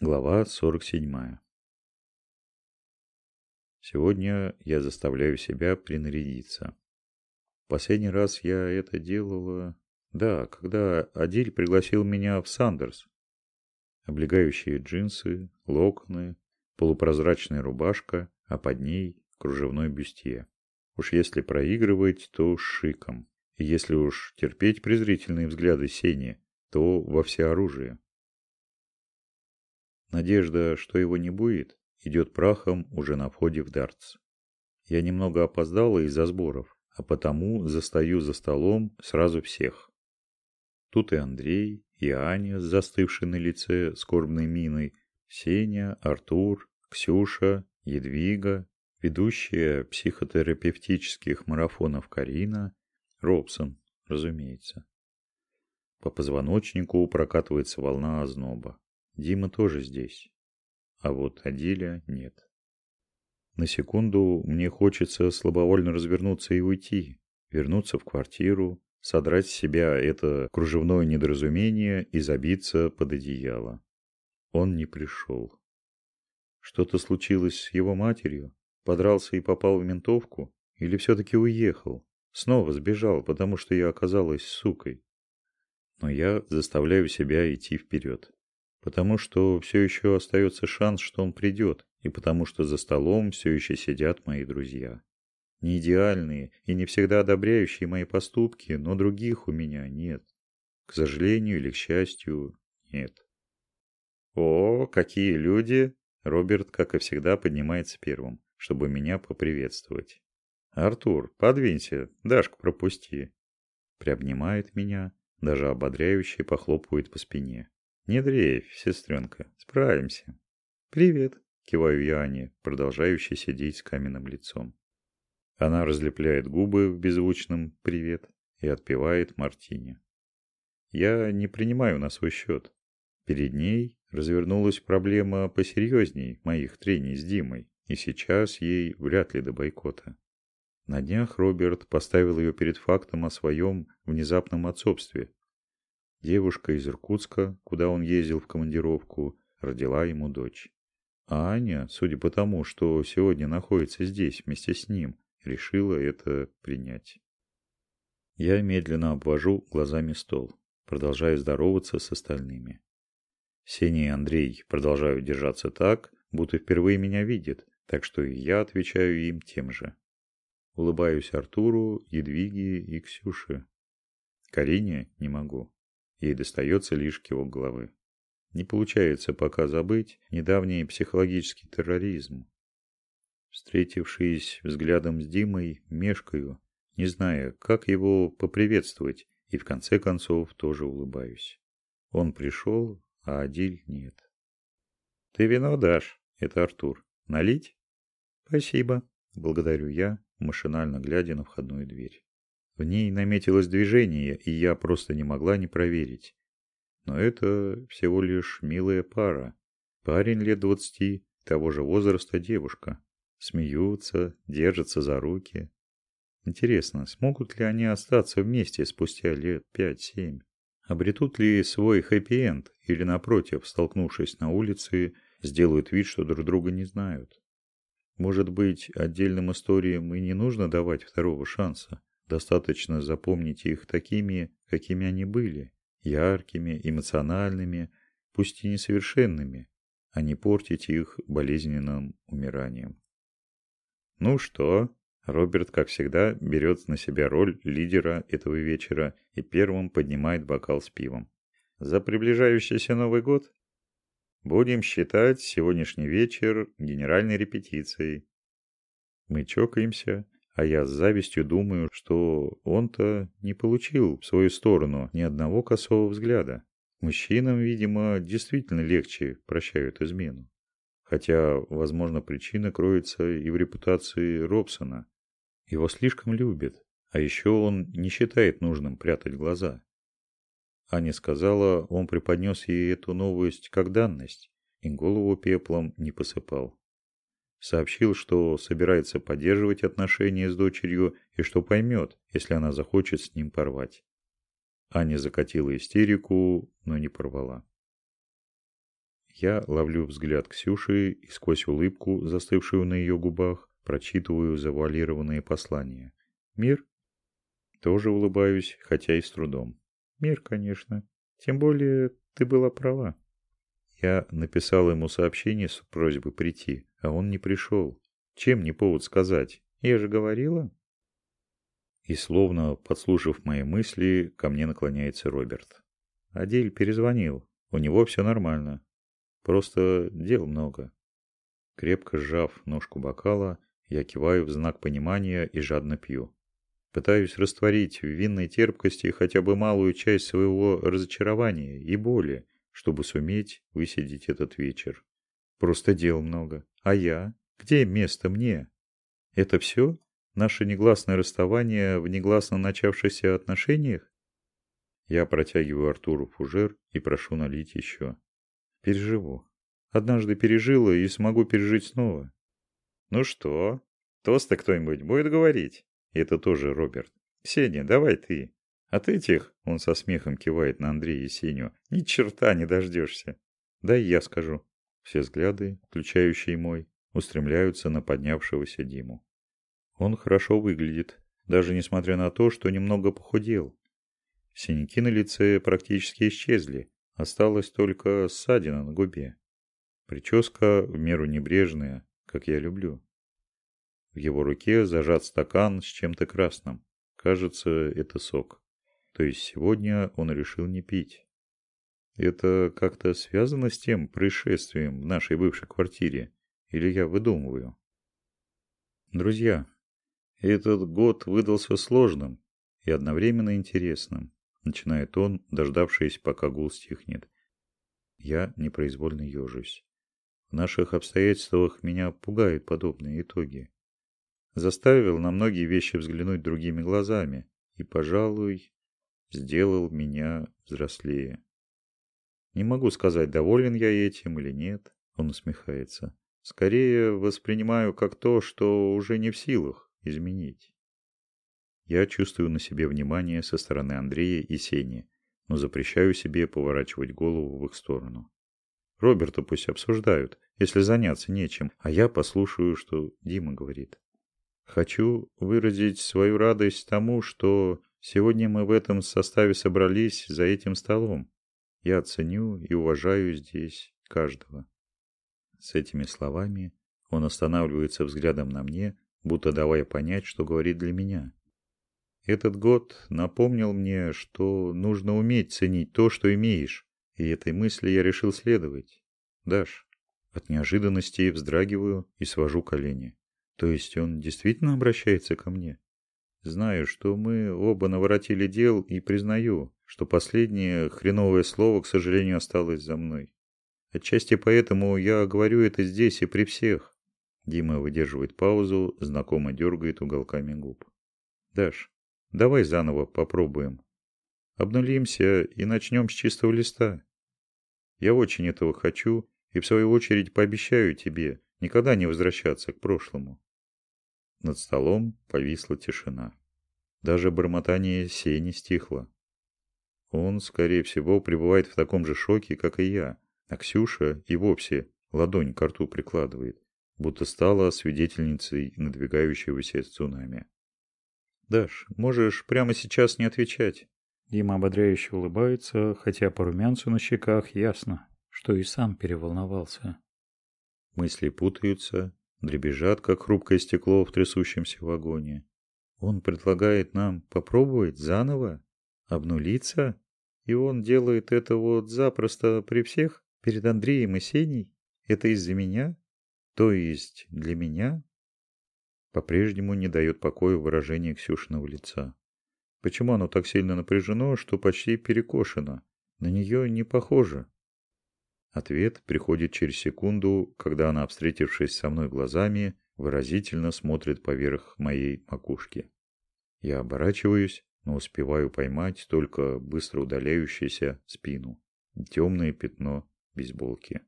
Глава 47. Сегодня я заставляю себя принарядиться. Последний раз я это делала... Да, когда Адиль пригласил меня в Сандерс. Облегающие джинсы, локоны, полупрозрачная рубашка, а под ней кружевной бюстье. Уж если проигрывать, то шиком. И если уж терпеть презрительные взгляды Сени, то во всеоружие. Надежда, что его не будет, идет прахом уже на входе в дартс. Я немного опоздала из-за сборов, а потому застаю за столом сразу всех. Тут и Андрей, и Аня с застывшей на лице скорбной миной, Сеня, Артур, Ксюша, Едвига, ведущая психотерапевтических марафонов Карина, Робсон, разумеется. По позвоночнику прокатывается волна озноба. Дима тоже здесь. А вот Адиля нет. На секунду мне хочется слабовольно развернуться и уйти, вернуться в квартиру, содрать с себя это кружевное недоразумение и забиться под одеяло. Он не пришел. Что-то случилось с его матерью? Подрался и попал в ментовку? Или все-таки уехал? Снова сбежал, потому что я оказалась сукой. Но я заставляю себя идти вперед. Потому что все еще остается шанс, что он придет, и потому что за столом все еще сидят мои друзья. Не идеальные и не всегда одобряющие мои поступки, но других у меня нет. К сожалению или к счастью, нет. «О, какие люди!» Роберт, как и всегда, поднимается первым, чтобы меня поприветствовать. «Артур, подвинься, Дашку пропусти». Приобнимает меня, даже ободряюще похлопывает по спине. «Не дрейфь, сестренка, справимся». «Привет», – киваю я Ане, продолжающей сидеть с каменным лицом. Она разлепляет губы в беззвучном «привет» и отпивает мартини. Я не принимаю на свой счет. Перед ней развернулась проблема посерьезней моих трений с Димой, и сейчас ей вряд ли до бойкота. На днях Роберт поставил ее перед фактом о своем внезапном отцовстве. Девушка из Иркутска, куда он ездил в командировку, родила ему дочь. А Аня, судя по тому, что сегодня находится здесь вместе с ним, решила это принять. Я медленно обвожу глазами стол, продолжая здороваться с остальными. Сеня и Андрей продолжают держаться так, будто впервые меня видят, так что и я отвечаю им тем же. Улыбаюсь Артуру, Едвиге и Ксюше. Карине не могу. Ей достается лишь кивок головы. Не получается пока забыть недавний психологический терроризм. Встретившись взглядом с Димой, мешкаю, не зная, как его поприветствовать, и в конце концов тоже улыбаюсь. Он пришел, а Адиль нет. «Ты вино дашь?» – это Артур. «Налить?» «Спасибо», – благодарю я, машинально глядя на входную дверь. В ней наметилось движение, и я просто не могла не проверить. Но это всего лишь милая пара. Парень лет двадцати, того же возраста девушка. Смеются, держатся за руки. Интересно, смогут ли они остаться вместе спустя лет пять-семь? Обретут ли свой хэппи-энд или, напротив, столкнувшись на улице, сделают вид, что друг друга не знают? Может быть, отдельным историям и не нужно давать второго шанса? Достаточно запомнить их такими, какими они были, яркими, эмоциональными, пусть и несовершенными, а не портить их болезненным умиранием. Ну что, Роберт, как всегда, берет на себя роль лидера этого вечера и первым поднимает бокал с пивом. За приближающийся Новый год будем считать сегодняшний вечер генеральной репетицией. Мы чокаемся, а я с завистью думаю, что он-то не получил в свою сторону ни одного косого взгляда. Мужчинам, видимо, действительно легче прощают измену. Хотя, возможно, причина кроется и в репутации Робсона. Его слишком любят, а еще он не считает нужным прятать глаза. Аня сказала, он преподнес ей эту новость как данность и голову пеплом не посыпал. Сообщил, что собирается поддерживать отношения с дочерью и что поймет, если она захочет с ним порвать. Аня закатила истерику, но не порвала. Я ловлю взгляд Ксюши и сквозь улыбку, застывшую на ее губах, прочитываю завуалированные послания. «Мир?» Тоже улыбаюсь, хотя и с трудом. «Мир, конечно. Тем более, ты была права». Я написал ему сообщение с просьбой прийти, а он не пришел. Чем не повод сказать? Я же говорила. И словно подслушав мои мысли, ко мне наклоняется Роберт. Адель перезвонил. У него все нормально. Просто дел много. Крепко сжав ножку бокала, я киваю в знак понимания и жадно пью. Пытаюсь растворить в винной терпкости хотя бы малую часть своего разочарования и боли, чтобы суметь высидеть этот вечер. Просто дел много. А я? Где место мне? Это все? Наше негласное расставание в негласно начавшихся отношениях? Я протягиваю Артуру фужер и прошу налить еще. Переживу. Однажды пережила и смогу пережить снова. Ну что, тосты кто-нибудь будет говорить? Это тоже Роберт. Сеня, давай ты. От этих, он со смехом кивает на Андрея и Сеню, ни черта не дождешься. Дай я скажу. Все взгляды, включающие мой, устремляются на поднявшегося Диму. Он хорошо выглядит, даже несмотря на то, что немного похудел. Синяки на лице практически исчезли, осталась только ссадина на губе. Прическа в меру небрежная, как я люблю. В его руке зажат стакан с чем-то красным. Кажется, это сок. То есть сегодня он решил не пить. Это как-то связано с тем происшествием в нашей бывшей квартире? Или я выдумываю? Друзья, этот год выдался сложным и одновременно интересным. Начинает он, дождавшись, пока гул стихнет. Я непроизвольно ежусь. В наших обстоятельствах меня пугают подобные итоги. Заставил на многие вещи взглянуть другими глазами и, пожалуй, сделал меня взрослее. Не могу сказать, доволен я этим или нет, он усмехается. Скорее воспринимаю как то, что уже не в силах изменить. Я чувствую на себе внимание со стороны Андрея и Сени, но запрещаю себе поворачивать голову в их сторону. Роберта пусть обсуждают, если заняться нечем, а я послушаю, что Дима говорит. Хочу выразить свою радость тому, что сегодня мы в этом составе собрались за этим столом. Я ценю и уважаю здесь каждого. С этими словами он останавливается взглядом на мне, будто давая понять, что говорит для меня. Этот год напомнил мне, что нужно уметь ценить то, что имеешь, и этой мысли я решил следовать. Даш, от неожиданности вздрагиваю и свожу колени. То есть он действительно обращается ко мне? Знаю, что мы оба наворотили дел и признаю, что последнее хреновое слово, к сожалению, осталось за мной. Отчасти поэтому я говорю это здесь и при всех. Дима выдерживает паузу, знакомо дергает уголками губ. Даш, Давай заново попробуем. Обнулимся и начнем с чистого листа. Я очень этого хочу и в свою очередь пообещаю тебе никогда не возвращаться к прошлому. Над столом повисла тишина. Даже бормотание Сени стихло. Он, скорее всего, пребывает в таком же шоке, как и я, а Ксюша и вовсе ладонь к рту прикладывает, будто стала свидетельницей надвигающегося цунами. Даш, можешь прямо сейчас не отвечать. Дима ободряюще улыбается, хотя по румянцу на щеках ясно, что и сам переволновался. Мысли путаются, дребезжат, как хрупкое стекло в трясущемся вагоне. Он предлагает нам попробовать заново, обнулиться, и он делает это вот запросто при всех, перед Андреем и Сеней. Это из-за меня? То есть для меня? По-прежнему не дает покоя выражение Ксюшиного лица. Почему оно так сильно напряжено, что почти перекошено? На нее не похоже. Ответ приходит через секунду, когда она, встретившись со мной глазами, выразительно смотрит поверх моей макушки. Я оборачиваюсь, но успеваю поймать только быстро удаляющуюся спину. Темное пятно бейсболки.